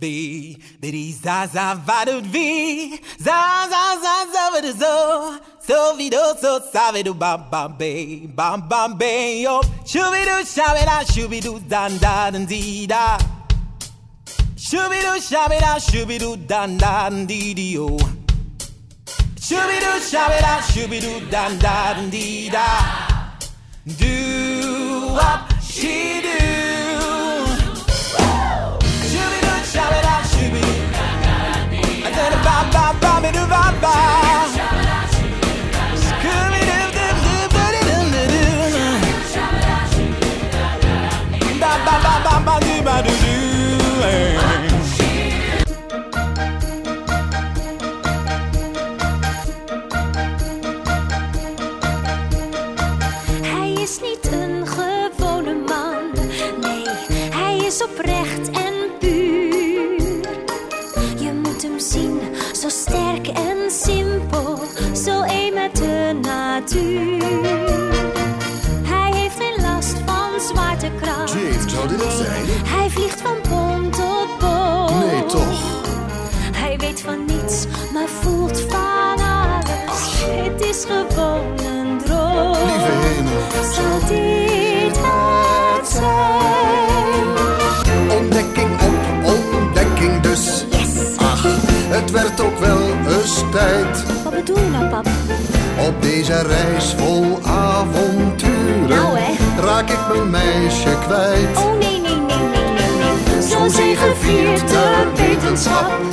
Be, bidi, za, za, vadud, vi, za, za, za, za, vadu, zo, so, vido, so, sa, vidu, ba bam, be, bam, bam, be, yo, shubidu, shabida, shubidu, dan, da, dan, dee, da, shubidu, shabida, shubidu, dan, da, dan, dee, dee, yo, da, shabida, shubidu, dan, da, dan, dee, da, do up, she. Is oprecht en puur. Je moet hem zien, zo sterk en simpel. Zo één met de natuur. Hij heeft geen last van zwaartekracht. Jane, zou dit het zijn? Hij vliegt van boom tot boom. Nee, toch? Hij weet van niets, maar voelt van alles. Het is gewoon een droom. Lieve hemel. Het werd ook wel eens tijd. Wat bedoel je nou, pap? Op deze reis vol avonturen. Nou, hè. Raak ik mijn meisje kwijt. Oh nee, nee, nee, nee, nee, nee. Zo Zo zegeviert de wetenschap.